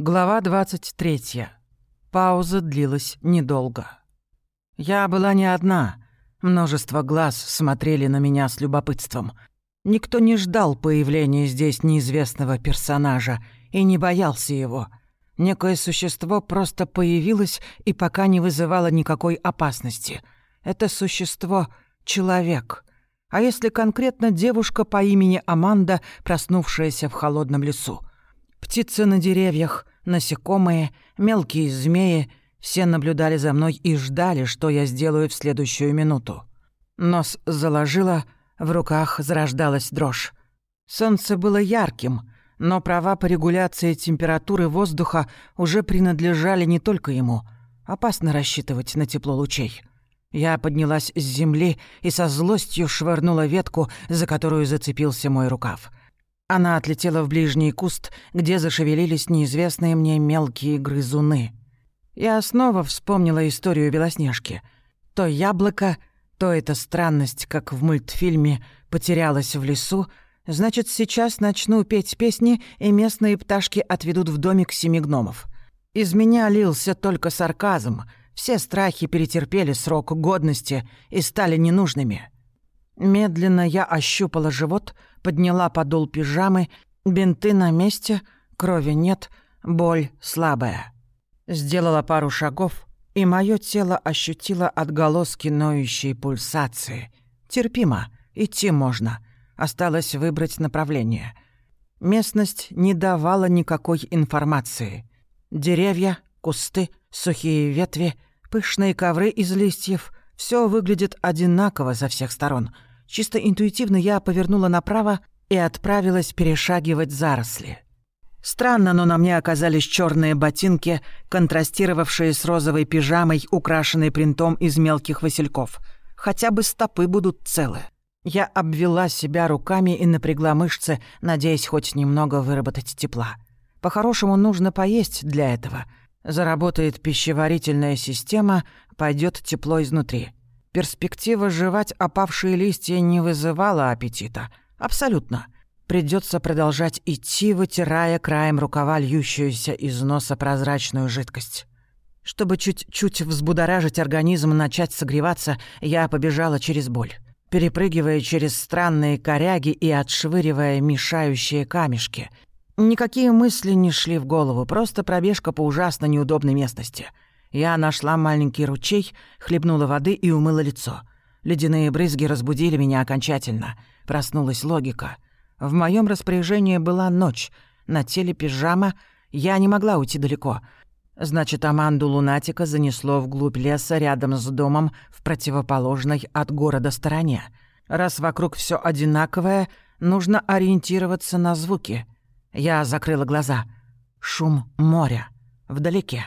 Глава 23. Пауза длилась недолго. Я была не одна. Множество глаз смотрели на меня с любопытством. Никто не ждал появления здесь неизвестного персонажа и не боялся его. Некое существо просто появилось и пока не вызывало никакой опасности. Это существо — человек. А если конкретно девушка по имени Аманда, проснувшаяся в холодном лесу? Птицы на деревьях, насекомые, мелкие змеи — все наблюдали за мной и ждали, что я сделаю в следующую минуту. Нос заложило, в руках зарождалась дрожь. Солнце было ярким, но права по регуляции температуры воздуха уже принадлежали не только ему. Опасно рассчитывать на тепло лучей. Я поднялась с земли и со злостью швырнула ветку, за которую зацепился мой рукав. Она отлетела в ближний куст, где зашевелились неизвестные мне мелкие грызуны. Я снова вспомнила историю Белоснежки. То яблоко, то эта странность, как в мультфильме, потерялась в лесу, значит, сейчас начну петь песни, и местные пташки отведут в домик семи гномов. Из меня лился только сарказм. Все страхи перетерпели срок годности и стали ненужными. Медленно я ощупала живот, подняла подол пижамы, бинты на месте, крови нет, боль слабая. Сделала пару шагов, и мое тело ощутило отголоски ноющей пульсации. Терпимо, идти можно. Осталось выбрать направление. Местность не давала никакой информации. Деревья, кусты, сухие ветви, пышные ковры из листьев — все выглядит одинаково со всех сторон — Чисто интуитивно я повернула направо и отправилась перешагивать заросли. Странно, но на мне оказались черные ботинки, контрастировавшие с розовой пижамой, украшенной принтом из мелких васильков. Хотя бы стопы будут целы. Я обвела себя руками и напрягла мышцы, надеясь хоть немного выработать тепла. По-хорошему нужно поесть для этого. Заработает пищеварительная система, пойдет тепло изнутри. Перспектива жевать опавшие листья не вызывала аппетита. Абсолютно. Придется продолжать идти, вытирая краем рукава льющуюся из носа прозрачную жидкость. Чтобы чуть-чуть взбудоражить организм, начать согреваться, я побежала через боль, перепрыгивая через странные коряги и отшвыривая мешающие камешки. Никакие мысли не шли в голову, просто пробежка по ужасно неудобной местности — я нашла маленький ручей, хлебнула воды и умыла лицо. Ледяные брызги разбудили меня окончательно. Проснулась логика. В моем распоряжении была ночь. На теле пижама. Я не могла уйти далеко. Значит, Аманду Лунатика занесло вглубь леса рядом с домом в противоположной от города стороне. Раз вокруг все одинаковое, нужно ориентироваться на звуки. Я закрыла глаза. Шум моря. Вдалеке.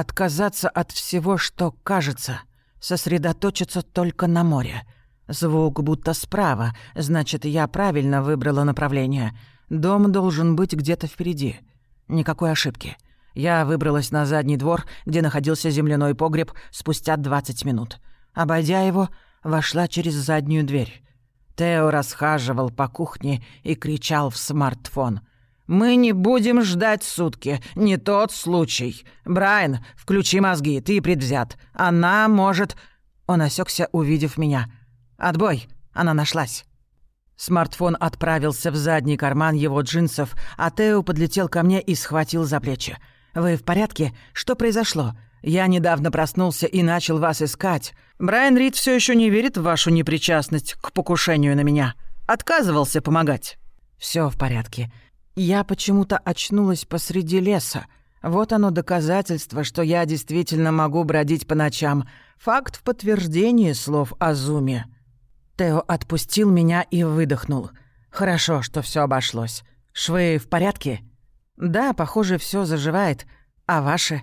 Отказаться от всего, что кажется, сосредоточиться только на море. Звук будто справа, значит, я правильно выбрала направление. Дом должен быть где-то впереди. Никакой ошибки. Я выбралась на задний двор, где находился земляной погреб, спустя 20 минут. Обойдя его, вошла через заднюю дверь. Тео расхаживал по кухне и кричал в смартфон. «Мы не будем ждать сутки. Не тот случай. Брайан, включи мозги, ты предвзят. Она может...» Он осекся, увидев меня. «Отбой!» Она нашлась. Смартфон отправился в задний карман его джинсов, а Тео подлетел ко мне и схватил за плечи. «Вы в порядке? Что произошло? Я недавно проснулся и начал вас искать. Брайан Рид все еще не верит в вашу непричастность к покушению на меня. Отказывался помогать». Все в порядке. Я почему-то очнулась посреди леса. Вот оно доказательство, что я действительно могу бродить по ночам. Факт в подтверждении слов Азуми. Тео отпустил меня и выдохнул. Хорошо, что все обошлось. Швы в порядке? Да, похоже, все заживает. А ваши?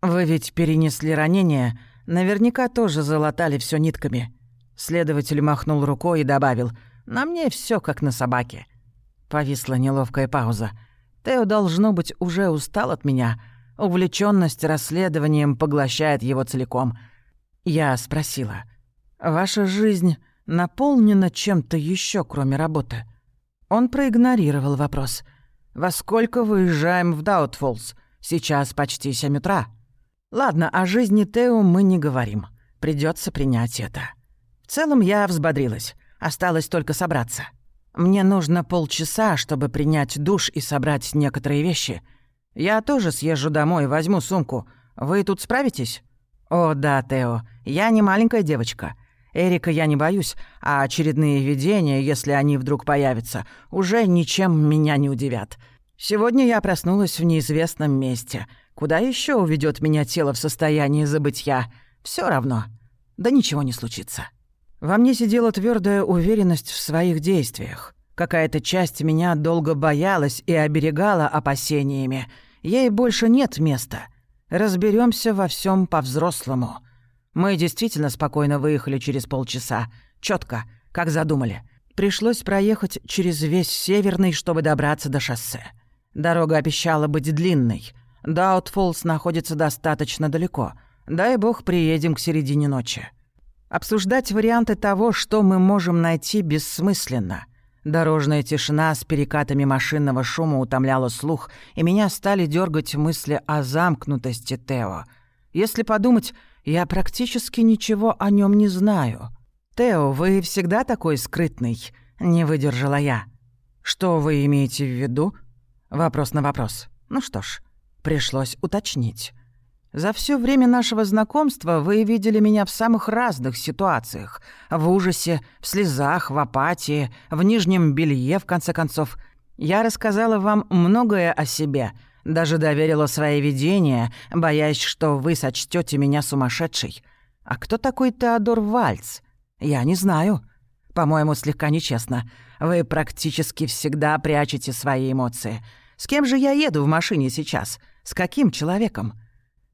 Вы ведь перенесли ранение. Наверняка тоже залатали все нитками. Следователь махнул рукой и добавил. На мне все как на собаке. Повисла неловкая пауза. Тео, должно быть, уже устал от меня. Увлеченность расследованием поглощает его целиком. Я спросила. «Ваша жизнь наполнена чем-то еще, кроме работы?» Он проигнорировал вопрос. Во сколько выезжаем в Даутфолс? Сейчас почти семь утра. Ладно, о жизни Тео мы не говорим. Придется принять это. В целом я взбодрилась. Осталось только собраться. Мне нужно полчаса, чтобы принять душ и собрать некоторые вещи. Я тоже съезжу домой, возьму сумку. Вы тут справитесь? О, да, Тео, я не маленькая девочка. Эрика я не боюсь, а очередные видения, если они вдруг появятся, уже ничем меня не удивят. Сегодня я проснулась в неизвестном месте. Куда еще уведет меня тело в состоянии забытья? Все равно. Да ничего не случится. Во мне сидела твердая уверенность в своих действиях. Какая-то часть меня долго боялась и оберегала опасениями. Ей больше нет места. Разберемся во всем по-взрослому. Мы действительно спокойно выехали через полчаса. четко, как задумали. Пришлось проехать через весь Северный, чтобы добраться до шоссе. Дорога обещала быть длинной. Даутфолс находится достаточно далеко. Дай бог приедем к середине ночи. Обсуждать варианты того, что мы можем найти, бессмысленно. Дорожная тишина с перекатами машинного шума утомляла слух, и меня стали дергать мысли о замкнутости Тео. Если подумать, я практически ничего о нем не знаю. «Тео, вы всегда такой скрытный?» — не выдержала я. «Что вы имеете в виду?» Вопрос на вопрос. Ну что ж, пришлось уточнить. За все время нашего знакомства вы видели меня в самых разных ситуациях. В ужасе, в слезах, в апатии, в нижнем белье, в конце концов. Я рассказала вам многое о себе, даже доверила свои видения, боясь, что вы сочтете меня сумасшедшей. А кто такой Теодор Вальц? Я не знаю. По-моему, слегка нечестно. Вы практически всегда прячете свои эмоции. С кем же я еду в машине сейчас? С каким человеком?»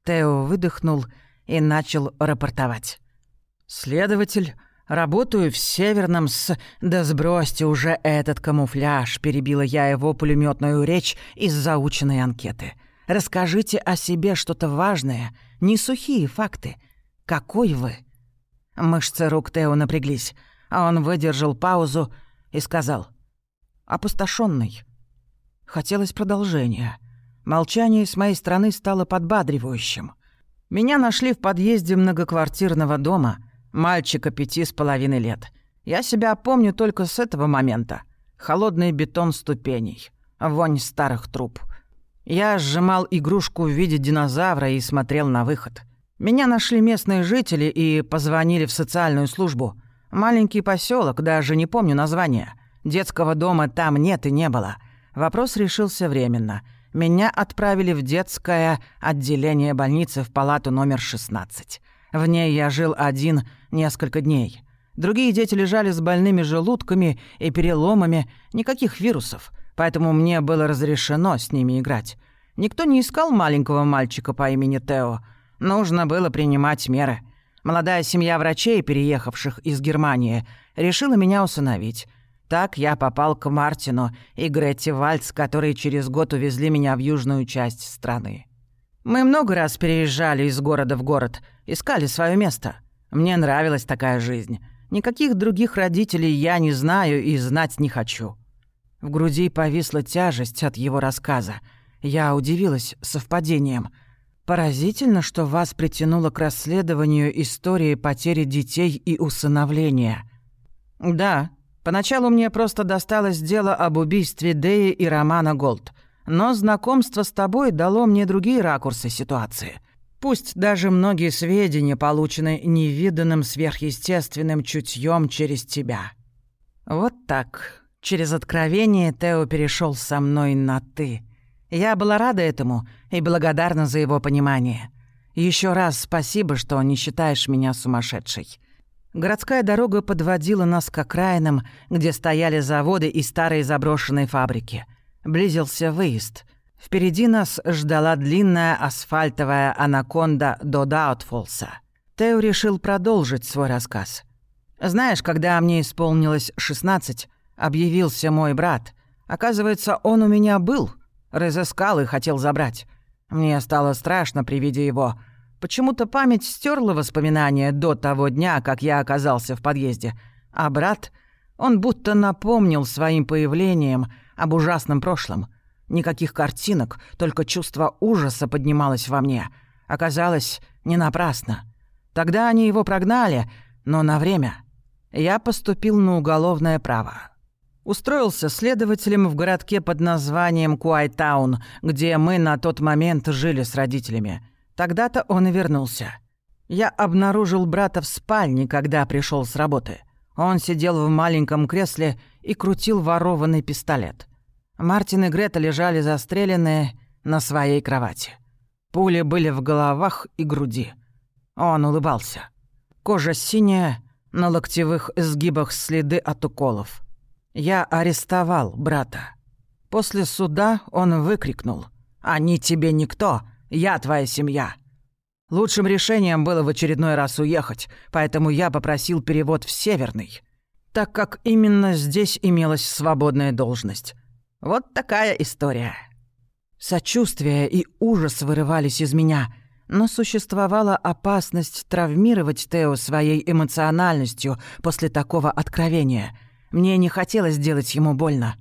Тео выдохнул и начал рапортовать. «Следователь, работаю в Северном с... Да сбросьте уже этот камуфляж», — перебила я его пулеметную речь из заученной анкеты. «Расскажите о себе что-то важное, не сухие факты. Какой вы?» Мышцы рук Тео напряглись, а он выдержал паузу и сказал. «Опустошённый». Хотелось продолжения — Молчание с моей стороны стало подбадривающим. Меня нашли в подъезде многоквартирного дома, мальчика пяти с половиной лет. Я себя помню только с этого момента. Холодный бетон ступеней, вонь старых труб. Я сжимал игрушку в виде динозавра и смотрел на выход. Меня нашли местные жители и позвонили в социальную службу. Маленький поселок, даже не помню название. Детского дома там нет и не было. Вопрос решился временно — меня отправили в детское отделение больницы в палату номер 16. В ней я жил один несколько дней. Другие дети лежали с больными желудками и переломами, никаких вирусов, поэтому мне было разрешено с ними играть. Никто не искал маленького мальчика по имени Тео. Нужно было принимать меры. Молодая семья врачей, переехавших из Германии, решила меня усыновить. Так я попал к Мартину и Гретти Вальц, которые через год увезли меня в южную часть страны. Мы много раз переезжали из города в город, искали свое место. Мне нравилась такая жизнь. Никаких других родителей я не знаю и знать не хочу. В груди повисла тяжесть от его рассказа. Я удивилась совпадением. Поразительно, что вас притянуло к расследованию истории потери детей и усыновления. Да, Поначалу мне просто досталось дело об убийстве Дэи и Романа Голд. Но знакомство с тобой дало мне другие ракурсы ситуации. Пусть даже многие сведения получены невиданным сверхъестественным чутьем через тебя. Вот так. Через откровение Тео перешел со мной на «ты». Я была рада этому и благодарна за его понимание. Еще раз спасибо, что не считаешь меня сумасшедшей. Городская дорога подводила нас к окраинам, где стояли заводы и старые заброшенные фабрики. Близился выезд. Впереди нас ждала длинная асфальтовая анаконда до Даутфолса. Тео решил продолжить свой рассказ. «Знаешь, когда мне исполнилось 16, объявился мой брат. Оказывается, он у меня был. Разыскал и хотел забрать. Мне стало страшно при виде его». Почему-то память стерла воспоминания до того дня, как я оказался в подъезде. А брат, он будто напомнил своим появлением об ужасном прошлом. Никаких картинок, только чувство ужаса поднималось во мне. Оказалось, не напрасно. Тогда они его прогнали, но на время. Я поступил на уголовное право. Устроился следователем в городке под названием Куайтаун, где мы на тот момент жили с родителями. Тогда-то он и вернулся. Я обнаружил брата в спальне, когда пришел с работы. Он сидел в маленьком кресле и крутил ворованный пистолет. Мартин и Грета лежали застреленные на своей кровати. Пули были в головах и груди. Он улыбался. Кожа синяя, на локтевых сгибах следы от уколов. Я арестовал брата. После суда он выкрикнул «Они тебе никто, я твоя семья». Лучшим решением было в очередной раз уехать, поэтому я попросил перевод в Северный, так как именно здесь имелась свободная должность. Вот такая история. Сочувствие и ужас вырывались из меня, но существовала опасность травмировать Тео своей эмоциональностью после такого откровения — мне не хотелось делать ему больно.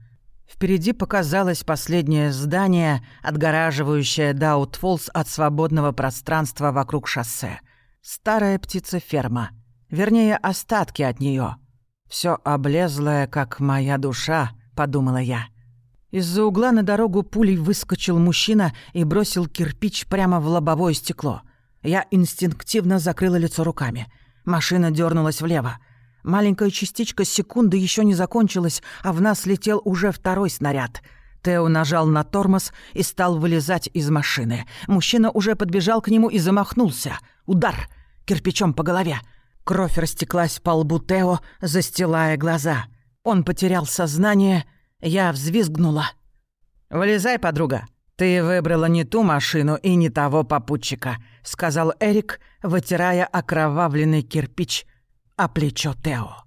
Впереди показалось последнее здание, отгораживающее Даутфолс от свободного пространства вокруг шоссе. Старая птица-ферма. Вернее, остатки от нее. Все облезлое, как моя душа», — подумала я. Из-за угла на дорогу пулей выскочил мужчина и бросил кирпич прямо в лобовое стекло. Я инстинктивно закрыла лицо руками. Машина дернулась влево. Маленькая частичка секунды еще не закончилась, а в нас летел уже второй снаряд. Тео нажал на тормоз и стал вылезать из машины. Мужчина уже подбежал к нему и замахнулся. Удар! Кирпичом по голове. Кровь растеклась по лбу Тео, застилая глаза. Он потерял сознание. Я взвизгнула. «Вылезай, подруга. Ты выбрала не ту машину и не того попутчика», — сказал Эрик, вытирая окровавленный кирпич — а плечо Тео.